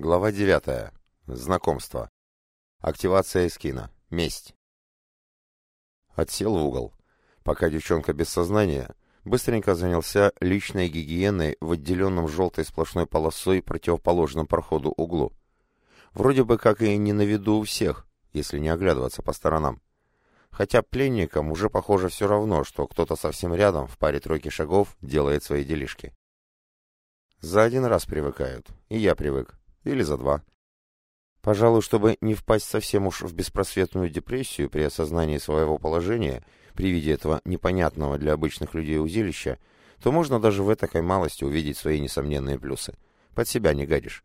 Глава 9. Знакомство. Активация эскина. Месть. Отсел в угол. Пока девчонка без сознания, быстренько занялся личной гигиеной в отделенном желтой сплошной полосой противоположном проходу углу. Вроде бы как и не на виду у всех, если не оглядываться по сторонам. Хотя пленникам уже похоже все равно, что кто-то совсем рядом, в паре тройки шагов, делает свои делишки. За один раз привыкают, и я привык, или за два. Пожалуй, чтобы не впасть совсем уж в беспросветную депрессию при осознании своего положения, при виде этого непонятного для обычных людей узилища, то можно даже в этой малости увидеть свои несомненные плюсы. Под себя не гадишь.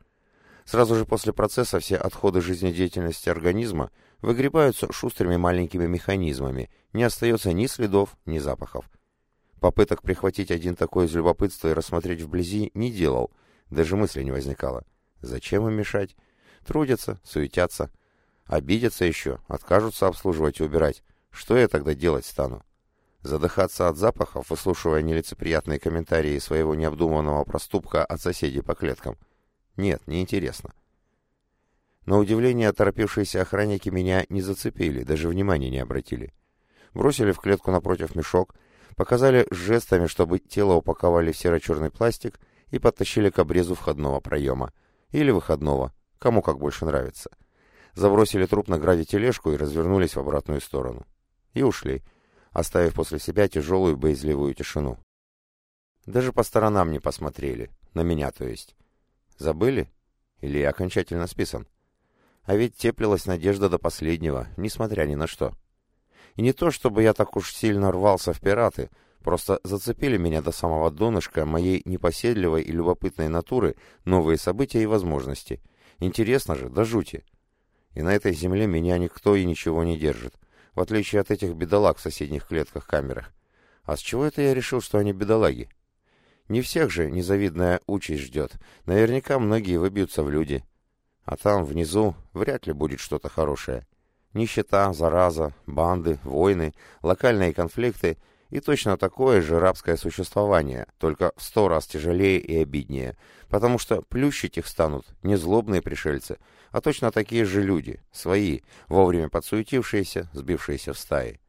Сразу же после процесса все отходы жизнедеятельности организма выгребаются шустрыми маленькими механизмами, не остается ни следов, ни запахов. Попыток прихватить один такой из любопытства и рассмотреть вблизи не делал, даже мысли не возникало. Зачем им мешать? Трудятся, суетятся. Обидятся еще, откажутся обслуживать и убирать. Что я тогда делать стану? Задыхаться от запахов, выслушивая нелицеприятные комментарии своего необдуманного проступка от соседей по клеткам? Нет, неинтересно. На удивление оторопившиеся охранники меня не зацепили, даже внимания не обратили. Бросили в клетку напротив мешок, показали жестами, чтобы тело упаковали в серо-черный пластик и подтащили к обрезу входного проема. Или выходного, кому как больше нравится. Забросили труп на граде тележку и развернулись в обратную сторону. И ушли, оставив после себя тяжелую боязливую тишину. Даже по сторонам не посмотрели, на меня то есть. Забыли? Или я окончательно списан? А ведь теплилась надежда до последнего, несмотря ни на что. И не то, чтобы я так уж сильно рвался в пираты, Просто зацепили меня до самого донышка моей непоседливой и любопытной натуры новые события и возможности. Интересно же, да жути. И на этой земле меня никто и ничего не держит, в отличие от этих бедолаг в соседних клетках-камерах. А с чего это я решил, что они бедолаги? Не всех же незавидная участь ждет. Наверняка многие выбьются в люди. А там, внизу, вряд ли будет что-то хорошее. Нищета, зараза, банды, войны, локальные конфликты — и точно такое же рабское существование, только в сто раз тяжелее и обиднее, потому что плющить их станут не злобные пришельцы, а точно такие же люди, свои, вовремя подсуетившиеся, сбившиеся в стаи.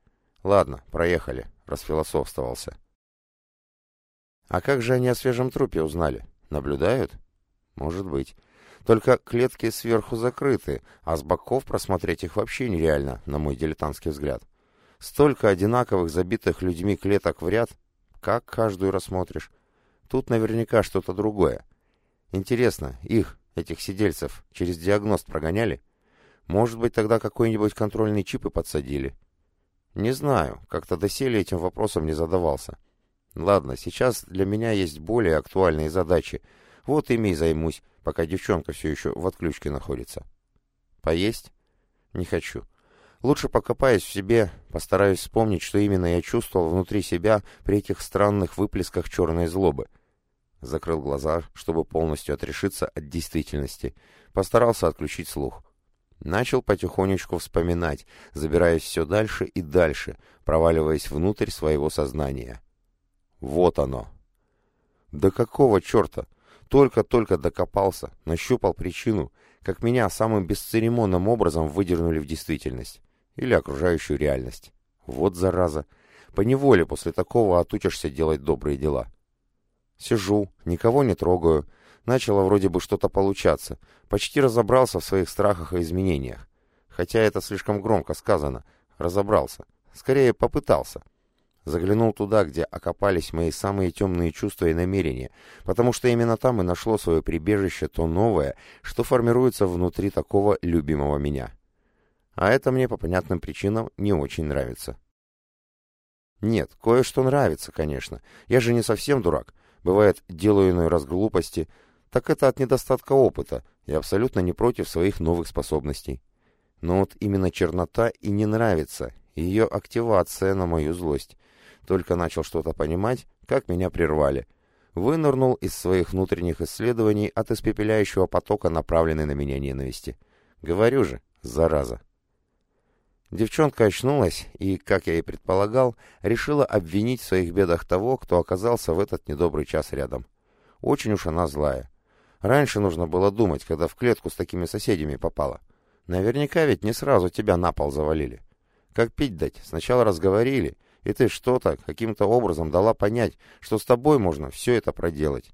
Ладно, проехали, расфилософствовался. А как же они о свежем трупе узнали? Наблюдают? Может быть. Только клетки сверху закрыты, а с боков просмотреть их вообще нереально, на мой дилетантский взгляд. Столько одинаковых забитых людьми клеток в ряд, как каждую рассмотришь. Тут наверняка что-то другое. Интересно, их, этих сидельцев, через диагност прогоняли? Может быть, тогда какой-нибудь контрольный чип и подсадили? Не знаю, как-то доселе этим вопросом не задавался. Ладно, сейчас для меня есть более актуальные задачи. Вот ими и займусь, пока девчонка все еще в отключке находится. Поесть? Не хочу. Лучше покопаюсь в себе, постараюсь вспомнить, что именно я чувствовал внутри себя при этих странных выплесках черной злобы. Закрыл глаза, чтобы полностью отрешиться от действительности. Постарался отключить слух. Начал потихонечку вспоминать, забираясь все дальше и дальше, проваливаясь внутрь своего сознания. Вот оно. Да какого черта? Только-только докопался, нащупал причину, как меня самым бесцеремонным образом выдернули в действительность или окружающую реальность. Вот зараза. По неволе после такого отучишься делать добрые дела. Сижу, никого не трогаю. Начало вроде бы что-то получаться. Почти разобрался в своих страхах и изменениях. Хотя это слишком громко сказано. Разобрался. Скорее, попытался. Заглянул туда, где окопались мои самые темные чувства и намерения, потому что именно там и нашло свое прибежище то новое, что формируется внутри такого любимого меня. А это мне по понятным причинам не очень нравится. Нет, кое-что нравится, конечно. Я же не совсем дурак. Бывает, делаю иной раз глупости. Так это от недостатка опыта. Я абсолютно не против своих новых способностей. Но вот именно чернота и не нравится. Ее активация на мою злость. Только начал что-то понимать, как меня прервали. Вынырнул из своих внутренних исследований от испепеляющего потока, направленной на меня ненависти. Говорю же, зараза. Девчонка очнулась и, как я и предполагал, решила обвинить в своих бедах того, кто оказался в этот недобрый час рядом. Очень уж она злая. Раньше нужно было думать, когда в клетку с такими соседями попала. Наверняка ведь не сразу тебя на пол завалили. Как пить дать? Сначала разговорили, и ты что-то каким-то образом дала понять, что с тобой можно все это проделать.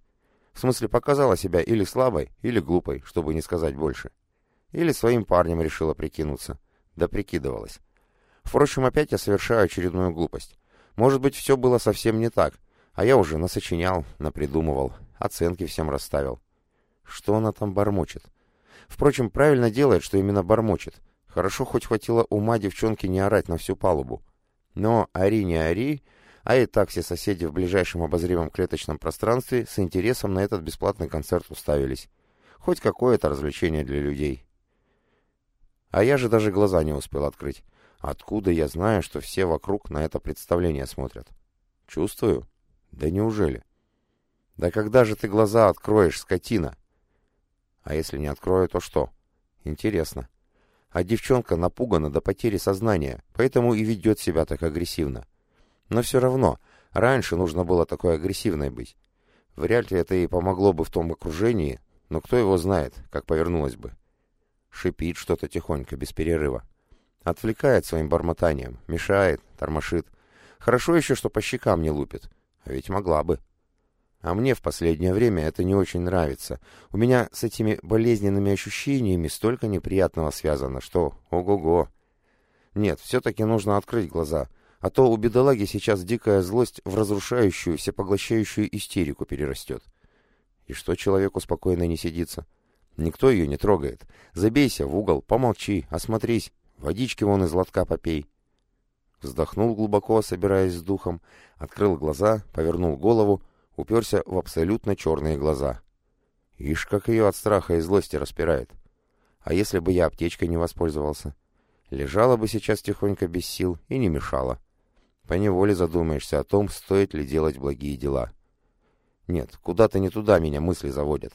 В смысле, показала себя или слабой, или глупой, чтобы не сказать больше. Или своим парнем решила прикинуться. Да прикидывалась. Впрочем, опять я совершаю очередную глупость. Может быть, все было совсем не так, а я уже насочинял, напридумывал, оценки всем расставил. Что она там бормочет? Впрочем, правильно делает, что именно бормочет. Хорошо хоть хватило ума девчонки не орать на всю палубу. Но ори не ори, а и так все соседи в ближайшем обозримом клеточном пространстве с интересом на этот бесплатный концерт уставились. Хоть какое-то развлечение для людей. А я же даже глаза не успел открыть. Откуда я знаю, что все вокруг на это представление смотрят? Чувствую? Да неужели? Да когда же ты глаза откроешь, скотина? А если не открою, то что? Интересно. А девчонка напугана до потери сознания, поэтому и ведет себя так агрессивно. Но все равно, раньше нужно было такой агрессивной быть. Вряд ли это и помогло бы в том окружении, но кто его знает, как повернулось бы. Шипит что-то тихонько, без перерыва. Отвлекает своим бормотанием, мешает, тормошит. Хорошо еще, что по щекам не лупит. А ведь могла бы. А мне в последнее время это не очень нравится. У меня с этими болезненными ощущениями столько неприятного связано, что ого-го. Нет, все-таки нужно открыть глаза, а то у бедолаги сейчас дикая злость в разрушающую, всепоглощающую истерику перерастет. И что человеку спокойно не сидится? Никто ее не трогает. Забейся в угол, помолчи, осмотрись, водички вон из лотка попей. Вздохнул глубоко, собираясь с духом, открыл глаза, повернул голову, уперся в абсолютно черные глаза. Ишь, как ее от страха и злости распирает. А если бы я аптечкой не воспользовался? Лежала бы сейчас тихонько без сил и не мешала. Поневоле задумаешься о том, стоит ли делать благие дела. Нет, куда-то не туда меня мысли заводят.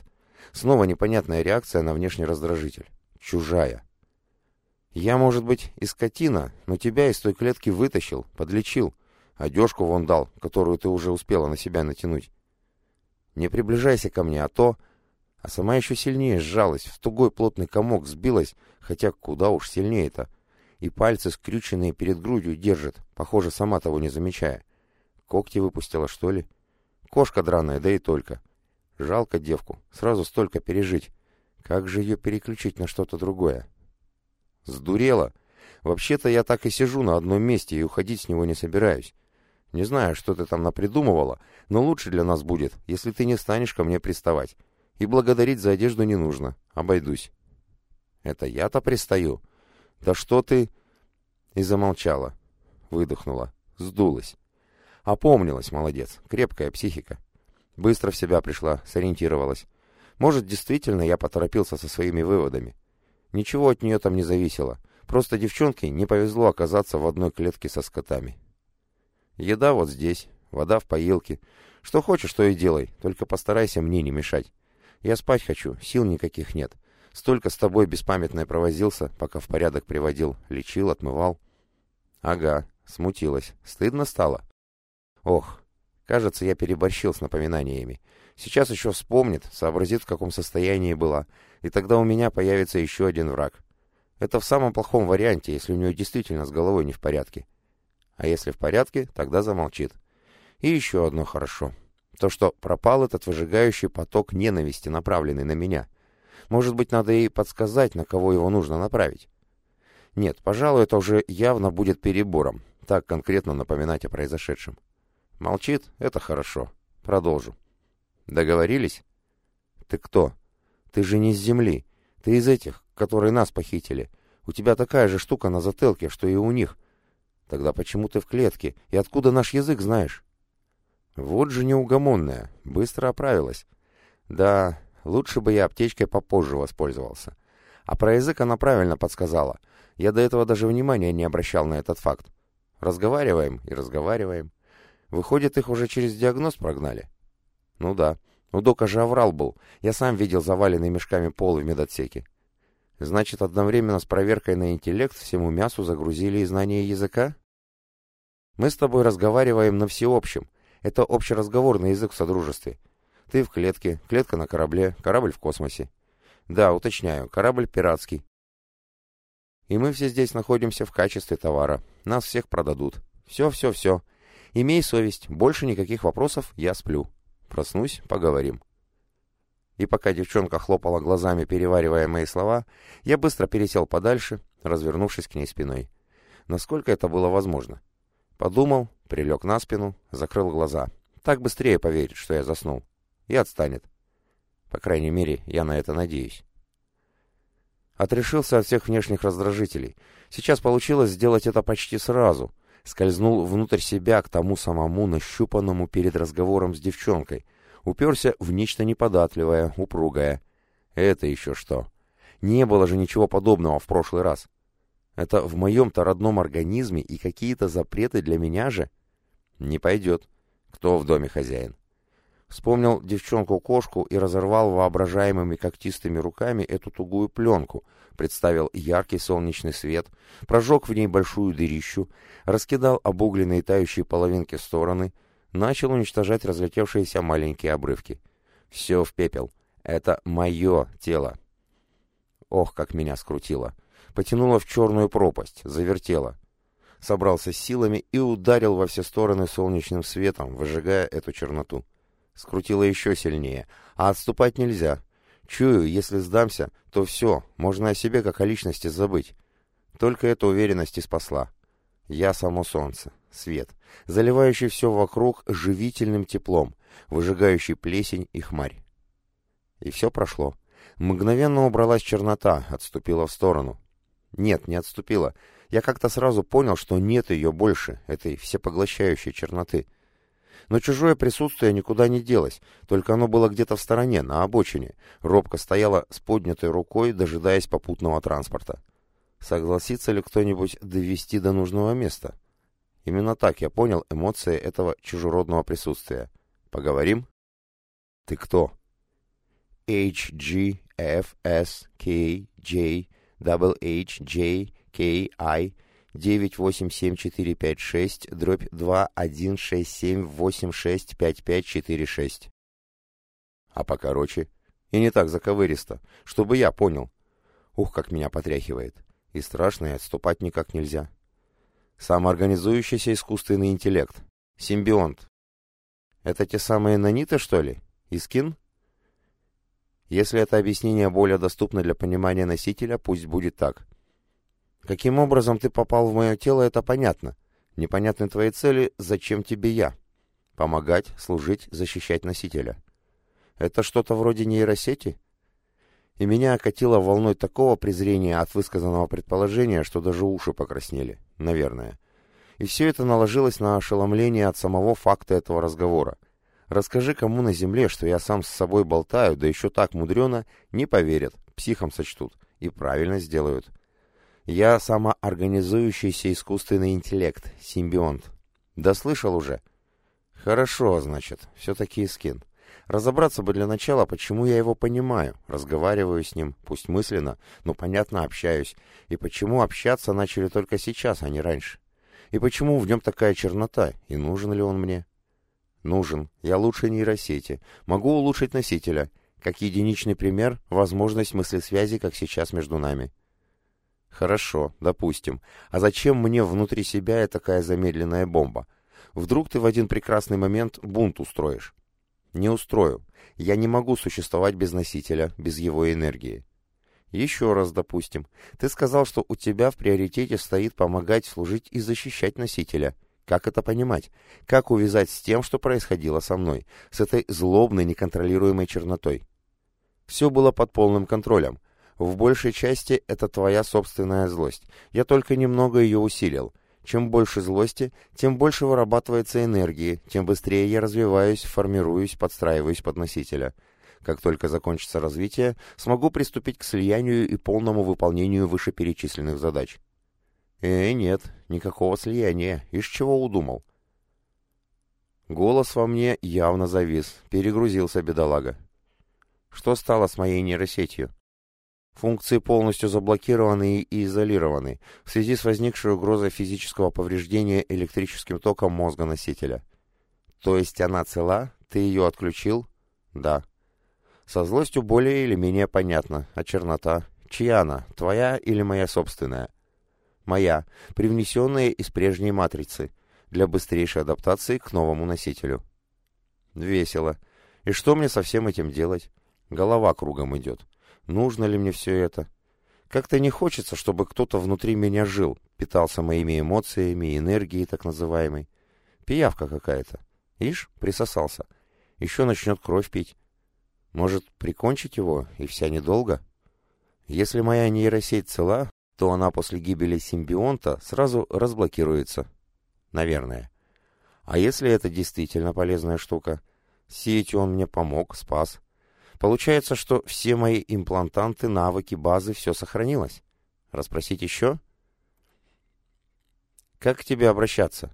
Снова непонятная реакция на внешний раздражитель. Чужая. Я, может быть, и скотина, но тебя из той клетки вытащил, подлечил. Одежку вон дал, которую ты уже успела на себя натянуть. Не приближайся ко мне, а то...» А сама еще сильнее сжалась, в тугой плотный комок сбилась, хотя куда уж сильнее-то. И пальцы, скрюченные перед грудью, держит, похоже, сама того не замечая. Когти выпустила, что ли? Кошка драная, да и только. Жалко девку, сразу столько пережить. Как же ее переключить на что-то другое? Сдурела. Вообще-то я так и сижу на одном месте и уходить с него не собираюсь. Не знаю, что ты там напридумывала, но лучше для нас будет, если ты не станешь ко мне приставать. И благодарить за одежду не нужно. Обойдусь. Это я-то пристаю? Да что ты... И замолчала. Выдохнула. Сдулась. Опомнилась, молодец. Крепкая психика. Быстро в себя пришла, сориентировалась. Может, действительно я поторопился со своими выводами. Ничего от нее там не зависело. Просто девчонке не повезло оказаться в одной клетке со скотами. Еда вот здесь, вода в поилке. Что хочешь, то и делай, только постарайся мне не мешать. Я спать хочу, сил никаких нет. Столько с тобой беспамятно провозился, пока в порядок приводил, лечил, отмывал. Ага, смутилась. Стыдно стало? Ох, кажется, я переборщил с напоминаниями. Сейчас еще вспомнит, сообразит, в каком состоянии была, и тогда у меня появится еще один враг. Это в самом плохом варианте, если у нее действительно с головой не в порядке. А если в порядке, тогда замолчит. И еще одно хорошо. То, что пропал этот выжигающий поток ненависти, направленный на меня. Может быть, надо ей подсказать, на кого его нужно направить. Нет, пожалуй, это уже явно будет перебором, так конкретно напоминать о произошедшем. Молчит? Это хорошо. Продолжу. Договорились? Ты кто? Ты же не с земли. Ты из этих, которые нас похитили. У тебя такая же штука на затылке, что и у них. Тогда почему ты в клетке? И откуда наш язык знаешь? Вот же неугомонная. Быстро оправилась. Да, лучше бы я аптечкой попозже воспользовался. А про язык она правильно подсказала. Я до этого даже внимания не обращал на этот факт. Разговариваем и разговариваем. Выходит, их уже через диагноз прогнали? Ну да. У Дока же оврал был. Я сам видел заваленный мешками пол в медотсеке. Значит, одновременно с проверкой на интеллект всему мясу загрузили и знание языка? Мы с тобой разговариваем на всеобщем. Это общеразговорный язык в Содружестве. Ты в клетке, клетка на корабле, корабль в космосе. Да, уточняю, корабль пиратский. И мы все здесь находимся в качестве товара. Нас всех продадут. Все, все, все. Имей совесть, больше никаких вопросов, я сплю. Проснусь, поговорим. И пока девчонка хлопала глазами, переваривая мои слова, я быстро пересел подальше, развернувшись к ней спиной. Насколько это было возможно. Подумал, прилег на спину, закрыл глаза. Так быстрее поверит, что я заснул. И отстанет. По крайней мере, я на это надеюсь. Отрешился от всех внешних раздражителей. Сейчас получилось сделать это почти сразу. Скользнул внутрь себя к тому самому нащупанному перед разговором с девчонкой. Уперся в нечто неподатливое, упругое. Это еще что? Не было же ничего подобного в прошлый раз. Это в моем-то родном организме и какие-то запреты для меня же? Не пойдет. Кто в доме хозяин? Вспомнил девчонку-кошку и разорвал воображаемыми когтистыми руками эту тугую пленку, представил яркий солнечный свет, прожег в ней большую дырищу, раскидал обугленные тающие половинки стороны, начал уничтожать разлетевшиеся маленькие обрывки. Все в пепел. Это мое тело. Ох, как меня скрутило. Потянуло в черную пропасть, завертело. Собрался с силами и ударил во все стороны солнечным светом, выжигая эту черноту. Скрутило еще сильнее. А отступать нельзя. Чую, если сдамся, то все, можно о себе как о личности забыть. Только эта уверенность и спасла. Я само солнце, свет, заливающий все вокруг живительным теплом, выжигающий плесень и хмарь. И все прошло. Мгновенно убралась чернота, отступила в сторону. Нет, не отступила. Я как-то сразу понял, что нет ее больше, этой всепоглощающей черноты. Но чужое присутствие никуда не делось, только оно было где-то в стороне, на обочине. Робко стояла с поднятой рукой, дожидаясь попутного транспорта. Согласится ли кто-нибудь довести до нужного места? Именно так я понял эмоции этого чужеродного присутствия. Поговорим? Ты кто? H, G, F, S, K, J, W, H, J, K, I, 98746, дробь 2167865546. А покороче. И не так заковыристо, чтобы я понял. Ух, как меня потряхивает. И страшно, и отступать никак нельзя. Самоорганизующийся искусственный интеллект. Симбионт. Это те самые наниты, что ли? Искин? Если это объяснение более доступно для понимания носителя, пусть будет так. Каким образом ты попал в мое тело, это понятно. Непонятны твои цели, зачем тебе я? Помогать, служить, защищать носителя. Это что-то вроде нейросети? И меня окатило волной такого презрения от высказанного предположения, что даже уши покраснели. Наверное. И все это наложилось на ошеломление от самого факта этого разговора. Расскажи кому на земле, что я сам с собой болтаю, да еще так мудрено, не поверят, психом сочтут. И правильно сделают. Я самоорганизующийся искусственный интеллект, симбионт. Да слышал уже? Хорошо, значит, все-таки скин. Разобраться бы для начала, почему я его понимаю, разговариваю с ним, пусть мысленно, но понятно общаюсь, и почему общаться начали только сейчас, а не раньше. И почему в нем такая чернота, и нужен ли он мне? Нужен. Я лучше нейросети. Могу улучшить носителя. Как единичный пример, возможность мыслесвязи, как сейчас между нами. Хорошо, допустим. А зачем мне внутри себя такая замедленная бомба? Вдруг ты в один прекрасный момент бунт устроишь? Не устрою. Я не могу существовать без носителя, без его энергии. Еще раз, допустим. Ты сказал, что у тебя в приоритете стоит помогать, служить и защищать носителя. Как это понимать? Как увязать с тем, что происходило со мной? С этой злобной, неконтролируемой чернотой? Все было под полным контролем. В большей части это твоя собственная злость. Я только немного ее усилил. Чем больше злости, тем больше вырабатывается энергии, тем быстрее я развиваюсь, формируюсь, подстраиваюсь под носителя. Как только закончится развитие, смогу приступить к слиянию и полному выполнению вышеперечисленных задач. Э, нет, никакого слияния. Из чего удумал? Голос во мне явно завис, перегрузился бедолага. Что стало с моей нейросетью? Функции полностью заблокированы и изолированы в связи с возникшей угрозой физического повреждения электрическим током мозга носителя. То есть она цела? Ты ее отключил? Да. Со злостью более или менее понятно, а чернота? Чья она, твоя или моя собственная? Моя, привнесенная из прежней матрицы, для быстрейшей адаптации к новому носителю. Весело. И что мне со всем этим делать? Голова кругом идет. Нужно ли мне все это? Как-то не хочется, чтобы кто-то внутри меня жил, питался моими эмоциями, энергией так называемой. Пиявка какая-то. Ишь, присосался. Еще начнет кровь пить. Может, прикончить его, и вся недолго? Если моя нейросеть цела, то она после гибели симбионта сразу разблокируется. Наверное. А если это действительно полезная штука? Сетью он мне помог, спас. Получается, что все мои имплантанты, навыки, базы, все сохранилось. Распросить еще? Как к тебе обращаться?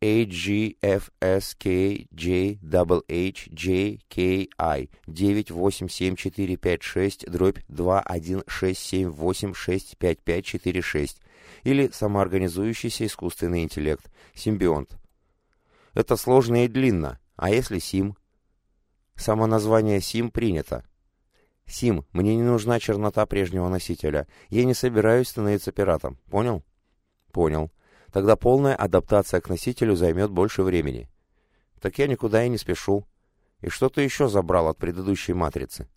AGFSKJHHJKI 98745 дробь 21678655546 или самоорганизующийся искусственный интеллект, симбионт. Это сложно и длинно, а если СИМ? Само название СИМ принято. СИМ, мне не нужна чернота прежнего носителя. Я не собираюсь становиться пиратом. Понял? Понял. Тогда полная адаптация к носителю займет больше времени. Так я никуда и не спешу. И что ты еще забрал от предыдущей матрицы?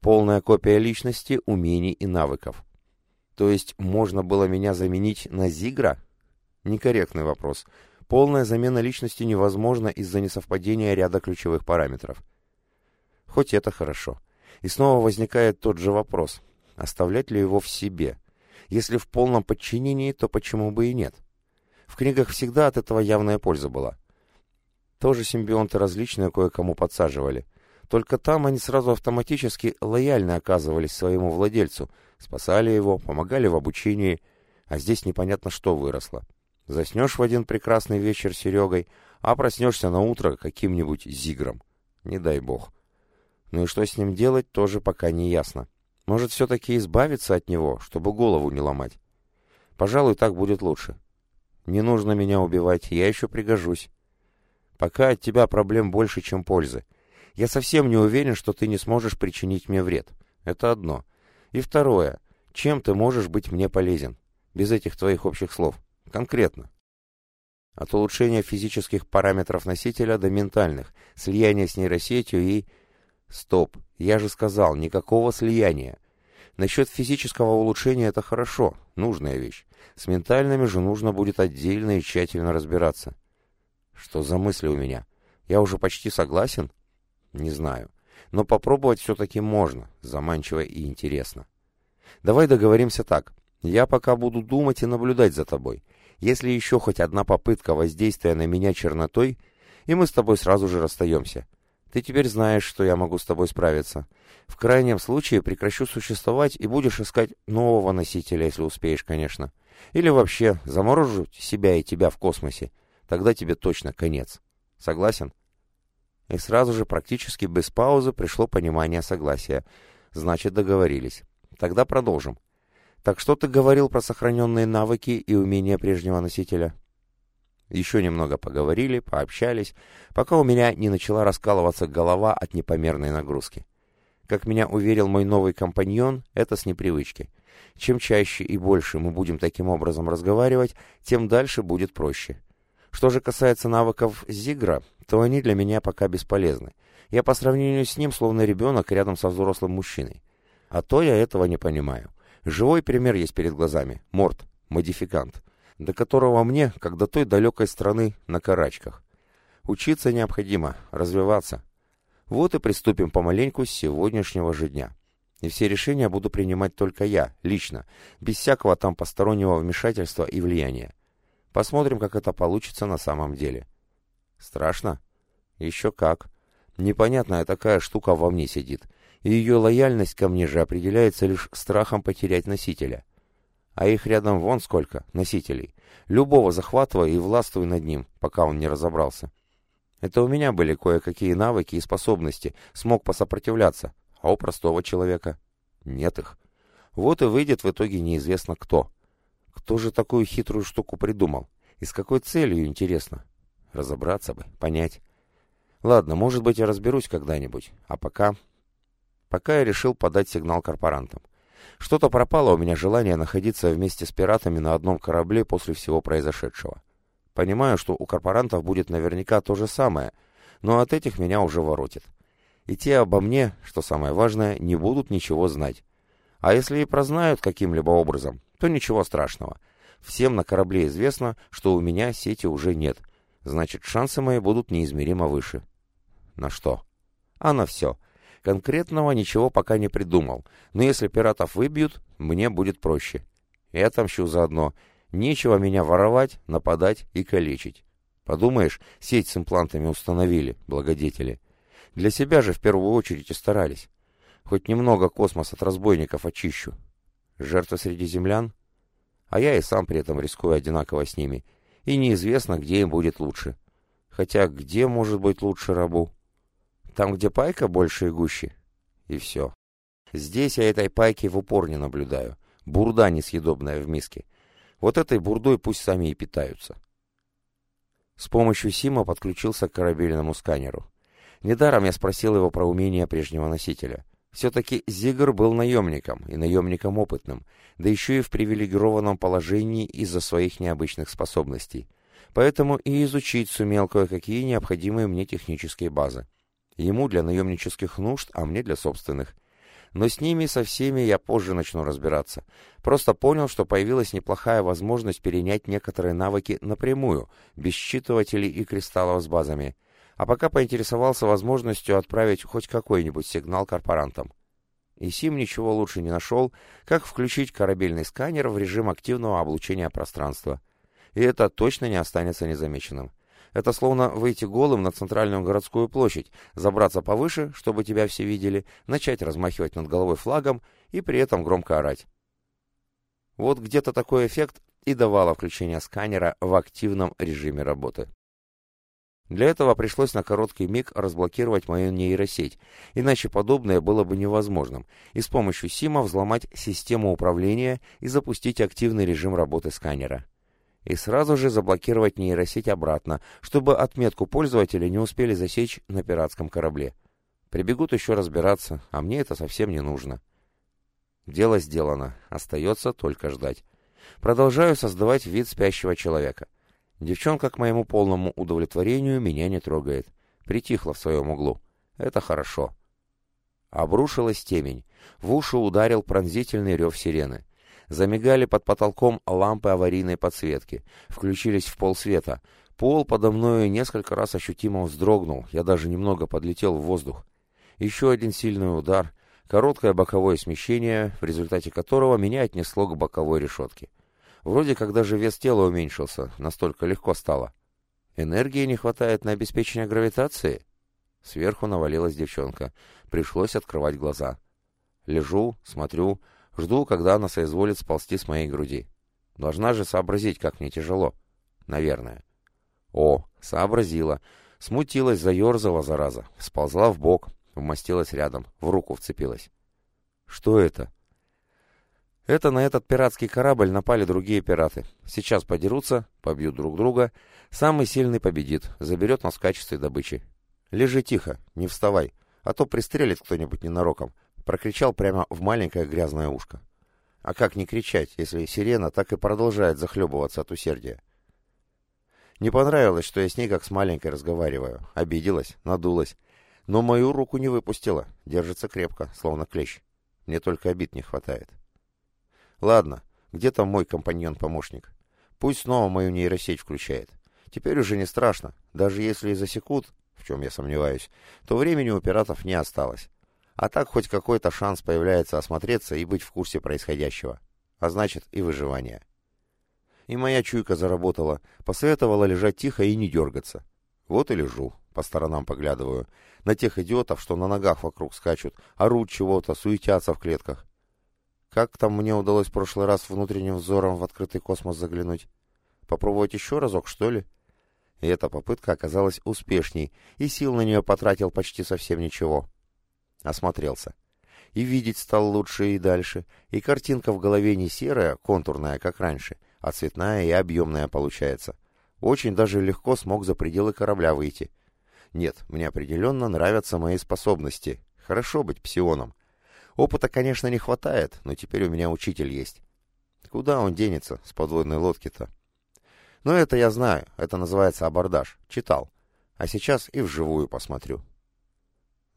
Полная копия личности, умений и навыков. То есть можно было меня заменить на Зигра? Некорректный вопрос. Полная замена личности невозможна из-за несовпадения ряда ключевых параметров. Хоть это хорошо. И снова возникает тот же вопрос. Оставлять ли его в себе? Если в полном подчинении, то почему бы и нет? В книгах всегда от этого явная польза была. Тоже симбионты различные кое-кому подсаживали. Только там они сразу автоматически лояльны оказывались своему владельцу, спасали его, помогали в обучении, а здесь непонятно что выросло. Заснешь в один прекрасный вечер Серегой, а проснешься на утро каким-нибудь зигром. Не дай бог. Ну и что с ним делать, тоже пока не ясно. Может, все-таки избавиться от него, чтобы голову не ломать? Пожалуй, так будет лучше. Не нужно меня убивать, я еще пригожусь. Пока от тебя проблем больше, чем пользы. Я совсем не уверен, что ты не сможешь причинить мне вред. Это одно. И второе. Чем ты можешь быть мне полезен? Без этих твоих общих слов. Конкретно. От улучшения физических параметров носителя до ментальных, слияния с нейросетью и... Стоп, я же сказал, никакого слияния. Насчет физического улучшения это хорошо, нужная вещь. С ментальными же нужно будет отдельно и тщательно разбираться. Что за мысли у меня? Я уже почти согласен? Не знаю. Но попробовать все-таки можно, заманчиво и интересно. Давай договоримся так. Я пока буду думать и наблюдать за тобой. Если еще хоть одна попытка воздействия на меня чернотой, и мы с тобой сразу же расстаемся. Ты теперь знаешь, что я могу с тобой справиться. В крайнем случае прекращу существовать и будешь искать нового носителя, если успеешь, конечно. Или вообще заморожу себя и тебя в космосе. Тогда тебе точно конец. Согласен? И сразу же, практически без паузы, пришло понимание согласия. Значит, договорились. Тогда продолжим. Так что ты говорил про сохраненные навыки и умения прежнего носителя? Еще немного поговорили, пообщались, пока у меня не начала раскалываться голова от непомерной нагрузки. Как меня уверил мой новый компаньон, это с непривычки. Чем чаще и больше мы будем таким образом разговаривать, тем дальше будет проще. Что же касается навыков Зигра, то они для меня пока бесполезны. Я по сравнению с ним словно ребенок рядом со взрослым мужчиной. А то я этого не понимаю. Живой пример есть перед глазами. Морт, модификант до которого мне, как до той далекой страны, на карачках. Учиться необходимо, развиваться. Вот и приступим помаленьку с сегодняшнего же дня. И все решения буду принимать только я, лично, без всякого там постороннего вмешательства и влияния. Посмотрим, как это получится на самом деле. Страшно? Еще как. Непонятная такая штука во мне сидит, и ее лояльность ко мне же определяется лишь страхом потерять носителя. А их рядом вон сколько, носителей. Любого захватывай и властвуй над ним, пока он не разобрался. Это у меня были кое-какие навыки и способности, смог посопротивляться, а у простого человека нет их. Вот и выйдет в итоге неизвестно кто. Кто же такую хитрую штуку придумал? И с какой целью, интересно? Разобраться бы, понять. Ладно, может быть, я разберусь когда-нибудь. А пока... Пока я решил подать сигнал корпорантам. Что-то пропало у меня желание находиться вместе с пиратами на одном корабле после всего произошедшего. Понимаю, что у корпорантов будет наверняка то же самое, но от этих меня уже воротит. И те обо мне, что самое важное, не будут ничего знать. А если и прознают каким-либо образом, то ничего страшного. Всем на корабле известно, что у меня сети уже нет. Значит, шансы мои будут неизмеримо выше. На что? А на все. Конкретного ничего пока не придумал, но если пиратов выбьют, мне будет проще. И отомщу заодно. Нечего меня воровать, нападать и калечить. Подумаешь, сеть с имплантами установили, благодетели. Для себя же в первую очередь и старались. Хоть немного космос от разбойников очищу. Жертвы среди землян? А я и сам при этом рискую одинаково с ними. И неизвестно, где им будет лучше. Хотя где может быть лучше рабу? Там, где пайка больше и гуще. И все. Здесь я этой пайки в упор не наблюдаю. Бурда несъедобная в миске. Вот этой бурдой пусть сами и питаются. С помощью Сима подключился к корабельному сканеру. Недаром я спросил его про умения прежнего носителя. Все-таки Зигр был наемником, и наемником опытным, да еще и в привилегированном положении из-за своих необычных способностей. Поэтому и изучить сумел кое-какие необходимые мне технические базы. Ему для наемнических нужд, а мне для собственных. Но с ними со всеми я позже начну разбираться. Просто понял, что появилась неплохая возможность перенять некоторые навыки напрямую, без считывателей и кристаллов с базами. А пока поинтересовался возможностью отправить хоть какой-нибудь сигнал корпорантам. И Сим ничего лучше не нашел, как включить корабельный сканер в режим активного облучения пространства. И это точно не останется незамеченным. Это словно выйти голым на центральную городскую площадь, забраться повыше, чтобы тебя все видели, начать размахивать над головой флагом и при этом громко орать. Вот где-то такой эффект и давало включение сканера в активном режиме работы. Для этого пришлось на короткий миг разблокировать мою нейросеть, иначе подобное было бы невозможным, и с помощью СИМа взломать систему управления и запустить активный режим работы сканера и сразу же заблокировать нейросеть обратно, чтобы отметку пользователя не успели засечь на пиратском корабле. Прибегут еще разбираться, а мне это совсем не нужно. Дело сделано, остается только ждать. Продолжаю создавать вид спящего человека. Девчонка, к моему полному удовлетворению, меня не трогает. Притихла в своем углу. Это хорошо. Обрушилась темень. В уши ударил пронзительный рев сирены. Замигали под потолком лампы аварийной подсветки. Включились в полсвета. Пол подо мною несколько раз ощутимо вздрогнул. Я даже немного подлетел в воздух. Еще один сильный удар. Короткое боковое смещение, в результате которого меня отнесло к боковой решетке. Вроде как даже вес тела уменьшился, настолько легко стало. Энергии не хватает на обеспечение гравитации? Сверху навалилась девчонка. Пришлось открывать глаза. Лежу, смотрю, Жду, когда она соизволит сползти с моей груди. Должна же сообразить, как мне тяжело. Наверное. О, сообразила. Смутилась, заерзала, зараза. Сползла в бок, вмостилась рядом, в руку вцепилась. Что это? Это на этот пиратский корабль напали другие пираты. Сейчас подерутся, побьют друг друга. Самый сильный победит, заберет нас в качестве добычи. Лежи тихо, не вставай, а то пристрелит кто-нибудь ненароком прокричал прямо в маленькое грязное ушко. А как не кричать, если сирена так и продолжает захлебываться от усердия? Не понравилось, что я с ней как с маленькой разговариваю. Обиделась, надулась. Но мою руку не выпустила. Держится крепко, словно клещ. Мне только обид не хватает. Ладно, где там мой компаньон-помощник? Пусть снова мою нейросеть включает. Теперь уже не страшно. Даже если и засекут, в чем я сомневаюсь, то времени у пиратов не осталось. А так хоть какой-то шанс появляется осмотреться и быть в курсе происходящего. А значит и выживание. И моя чуйка заработала, посоветовала лежать тихо и не дергаться. Вот и лежу, по сторонам поглядываю, на тех идиотов, что на ногах вокруг скачут, орут чего-то, суетятся в клетках. Как там мне удалось в прошлый раз внутренним взором в открытый космос заглянуть? Попробовать еще разок, что ли? И эта попытка оказалась успешней, и сил на нее потратил почти совсем ничего. Осмотрелся. И видеть стал лучше и дальше, и картинка в голове не серая, контурная, как раньше, а цветная и объемная получается. Очень даже легко смог за пределы корабля выйти. Нет, мне определенно нравятся мои способности. Хорошо быть псионом. Опыта, конечно, не хватает, но теперь у меня учитель есть. Куда он денется с подводной лодки-то? Но ну, это я знаю, это называется абордаж. Читал. А сейчас и вживую посмотрю.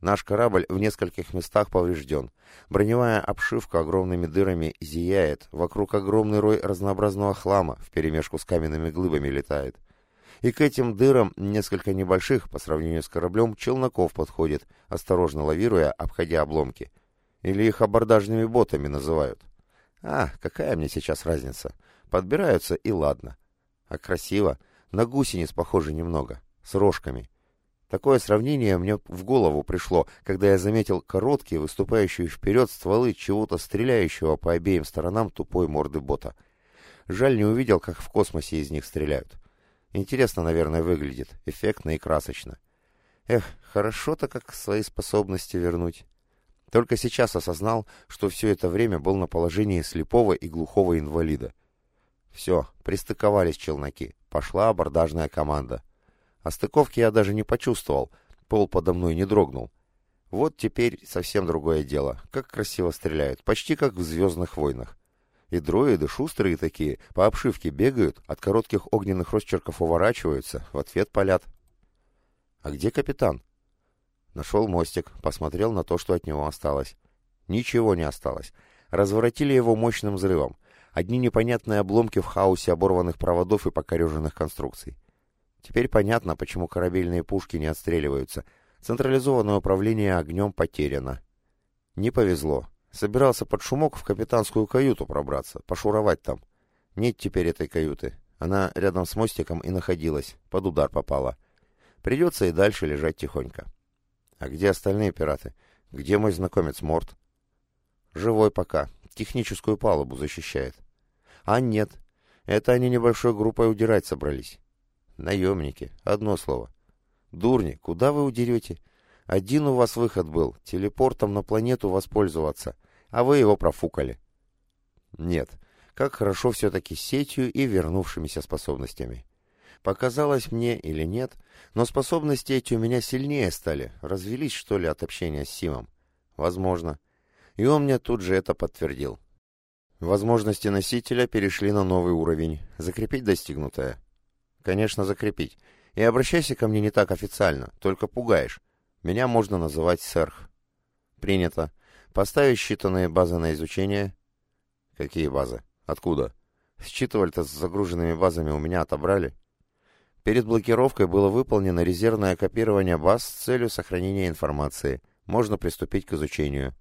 Наш корабль в нескольких местах поврежден. Броневая обшивка огромными дырами зияет, вокруг огромный рой разнообразного хлама вперемешку с каменными глыбами летает. И к этим дырам несколько небольших, по сравнению с кораблем, челноков подходит, осторожно лавируя, обходя обломки. Или их абордажными ботами называют. А, какая мне сейчас разница? Подбираются и ладно. А красиво. На гусениц похоже немного. С рожками. Такое сравнение мне в голову пришло, когда я заметил короткие, выступающие вперед стволы чего-то стреляющего по обеим сторонам тупой морды бота. Жаль, не увидел, как в космосе из них стреляют. Интересно, наверное, выглядит. Эффектно и красочно. Эх, хорошо-то как свои способности вернуть. Только сейчас осознал, что все это время был на положении слепого и глухого инвалида. Все, пристыковались челноки. Пошла абордажная команда. А стыковки я даже не почувствовал, пол подо мной не дрогнул. Вот теперь совсем другое дело. Как красиво стреляют, почти как в «Звездных войнах». И дроиды шустрые такие, по обшивке бегают, от коротких огненных росчерков уворачиваются, в ответ палят. «А где капитан?» Нашел мостик, посмотрел на то, что от него осталось. Ничего не осталось. Разворотили его мощным взрывом. Одни непонятные обломки в хаосе оборванных проводов и покореженных конструкций. Теперь понятно, почему корабельные пушки не отстреливаются. Централизованное управление огнем потеряно. Не повезло. Собирался под шумок в капитанскую каюту пробраться, пошуровать там. Нет теперь этой каюты. Она рядом с мостиком и находилась, под удар попала. Придется и дальше лежать тихонько. А где остальные пираты? Где мой знакомец Морт? Живой пока. Техническую палубу защищает. А нет. Это они небольшой группой удирать собрались. Наемники. Одно слово. Дурни, куда вы удерете? Один у вас выход был. Телепортом на планету воспользоваться. А вы его профукали. Нет. Как хорошо все-таки сетью и вернувшимися способностями. Показалось мне или нет, но способности эти у меня сильнее стали. Развелись, что ли, от общения с Симом? Возможно. И он мне тут же это подтвердил. Возможности носителя перешли на новый уровень. Закрепить достигнутое. Конечно, закрепить. И обращайся ко мне не так официально, только пугаешь. Меня можно называть Серх. Принято. Поставить считанные базы на изучение. Какие базы? Откуда? Считывали-то с загруженными базами у меня отобрали. Перед блокировкой было выполнено резервное копирование баз с целью сохранения информации. Можно приступить к изучению.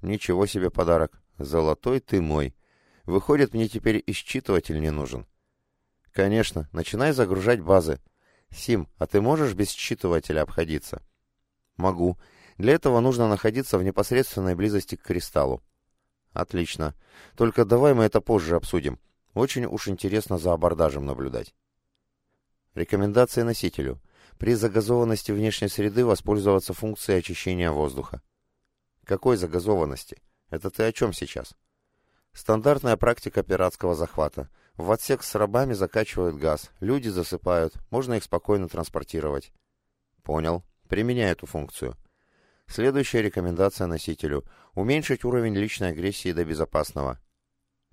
Ничего себе подарок. Золотой ты мой. Выходит, мне теперь и считыватель не нужен. Конечно, начинай загружать базы. Сим, а ты можешь без считывателя обходиться? Могу. Для этого нужно находиться в непосредственной близости к кристаллу. Отлично. Только давай мы это позже обсудим. Очень уж интересно за абордажем наблюдать. Рекомендации носителю. При загазованности внешней среды воспользоваться функцией очищения воздуха. Какой загазованности? Это ты о чем сейчас? Стандартная практика пиратского захвата – в отсек с рабами закачивают газ, люди засыпают, можно их спокойно транспортировать. Понял. Применяй эту функцию. Следующая рекомендация носителю. Уменьшить уровень личной агрессии до безопасного.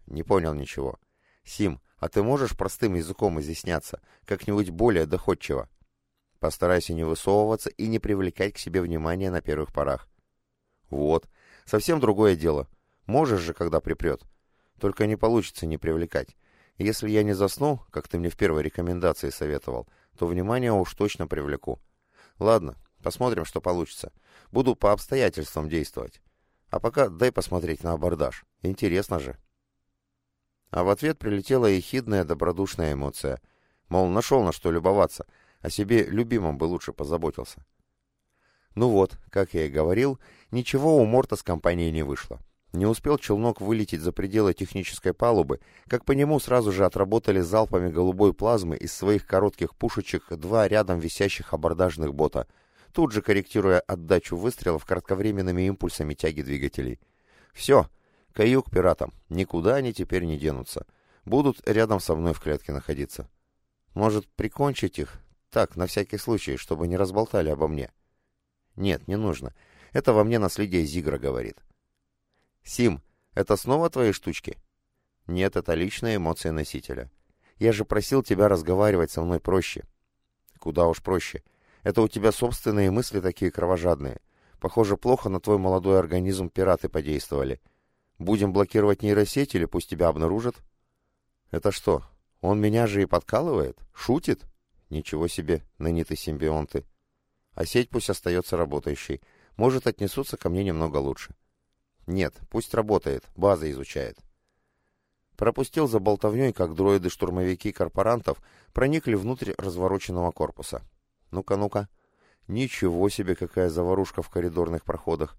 Не понял ничего. Сим, а ты можешь простым языком изъясняться, как-нибудь более доходчиво? Постарайся не высовываться и не привлекать к себе внимания на первых порах. Вот. Совсем другое дело. Можешь же, когда припрет. Только не получится не привлекать. Если я не засну, как ты мне в первой рекомендации советовал, то внимание уж точно привлеку. Ладно, посмотрим, что получится. Буду по обстоятельствам действовать. А пока дай посмотреть на абордаж. Интересно же. А в ответ прилетела ехидная добродушная эмоция. Мол, нашел на что любоваться, о себе любимом бы лучше позаботился. Ну вот, как я и говорил, ничего у Морта с компанией не вышло. Не успел челнок вылететь за пределы технической палубы, как по нему сразу же отработали залпами голубой плазмы из своих коротких пушечек два рядом висящих абордажных бота, тут же корректируя отдачу выстрелов кратковременными импульсами тяги двигателей. Все, каюк пиратам, никуда они теперь не денутся. Будут рядом со мной в клетке находиться. Может, прикончить их? Так, на всякий случай, чтобы не разболтали обо мне. Нет, не нужно. Это во мне наследие Зигра говорит. Сим, это снова твои штучки? Нет, это личные эмоции носителя. Я же просил тебя разговаривать со мной проще. Куда уж проще. Это у тебя собственные мысли такие кровожадные. Похоже, плохо на твой молодой организм пираты подействовали. Будем блокировать нейросеть или пусть тебя обнаружат? Это что, он меня же и подкалывает? Шутит? Ничего себе, ныне симбионты. А сеть пусть остается работающей. Может, отнесутся ко мне немного лучше. Нет, пусть работает, база изучает. Пропустил за болтовней, как дроиды-штурмовики корпорантов проникли внутрь развороченного корпуса. Ну-ка, ну-ка. Ничего себе, какая заварушка в коридорных проходах.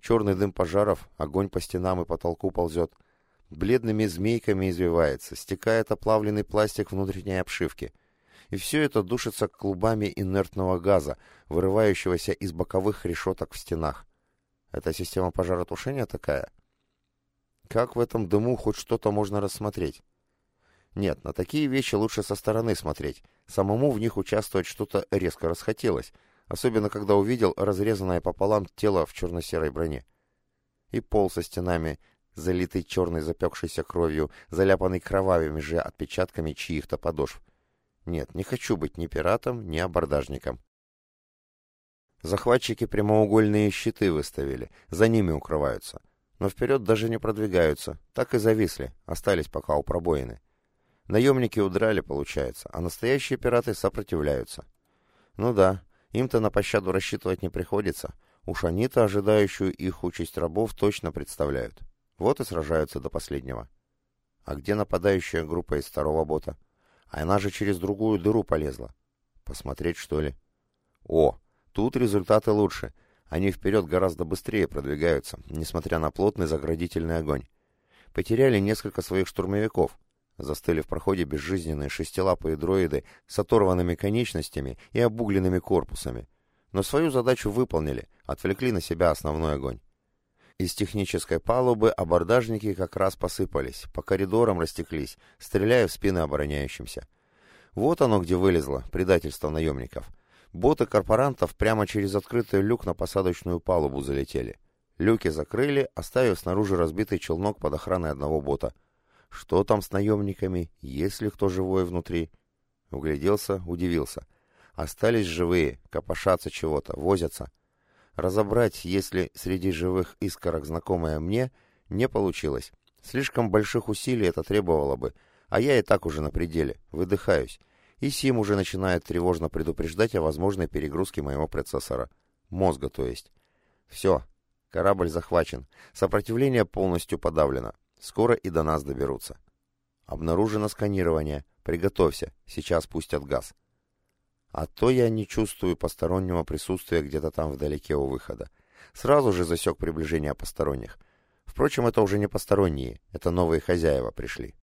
Черный дым пожаров, огонь по стенам и потолку ползет. Бледными змейками извивается, стекает оплавленный пластик внутренней обшивки. И все это душится клубами инертного газа, вырывающегося из боковых решеток в стенах. Это система пожаротушения такая? Как в этом дыму хоть что-то можно рассмотреть? Нет, на такие вещи лучше со стороны смотреть. Самому в них участвовать что-то резко расхотелось, особенно когда увидел разрезанное пополам тело в черно-серой броне. И пол со стенами, залитый черной запекшейся кровью, заляпанный кровавыми же отпечатками чьих-то подошв. Нет, не хочу быть ни пиратом, ни абордажником. Захватчики прямоугольные щиты выставили, за ними укрываются. Но вперед даже не продвигаются, так и зависли, остались пока у пробоины. Наемники удрали, получается, а настоящие пираты сопротивляются. Ну да, им-то на пощаду рассчитывать не приходится. Уж они-то ожидающую их участь рабов точно представляют. Вот и сражаются до последнего. А где нападающая группа из второго бота? Она же через другую дыру полезла. Посмотреть, что ли? О, тут результаты лучше. Они вперед гораздо быстрее продвигаются, несмотря на плотный заградительный огонь. Потеряли несколько своих штурмовиков, Застыли в проходе безжизненные шестилапые дроиды с оторванными конечностями и обугленными корпусами. Но свою задачу выполнили, отвлекли на себя основной огонь. Из технической палубы абордажники как раз посыпались, по коридорам растеклись, стреляя в спины обороняющимся. Вот оно где вылезло, предательство наемников. Боты корпорантов прямо через открытый люк на посадочную палубу залетели. Люки закрыли, оставив снаружи разбитый челнок под охраной одного бота — что там с наемниками? Есть ли кто живой внутри? Угляделся, удивился. Остались живые, копошатся чего-то, возятся. Разобрать, если среди живых искорок знакомая мне, не получилось. Слишком больших усилий это требовало бы, а я и так уже на пределе, выдыхаюсь. И Сим уже начинает тревожно предупреждать о возможной перегрузке моего процессора. Мозга, то есть. Все, корабль захвачен, сопротивление полностью подавлено. Скоро и до нас доберутся. Обнаружено сканирование. Приготовься, сейчас пустят газ. А то я не чувствую постороннего присутствия где-то там вдалеке у выхода. Сразу же засек приближение посторонних. Впрочем, это уже не посторонние, это новые хозяева пришли.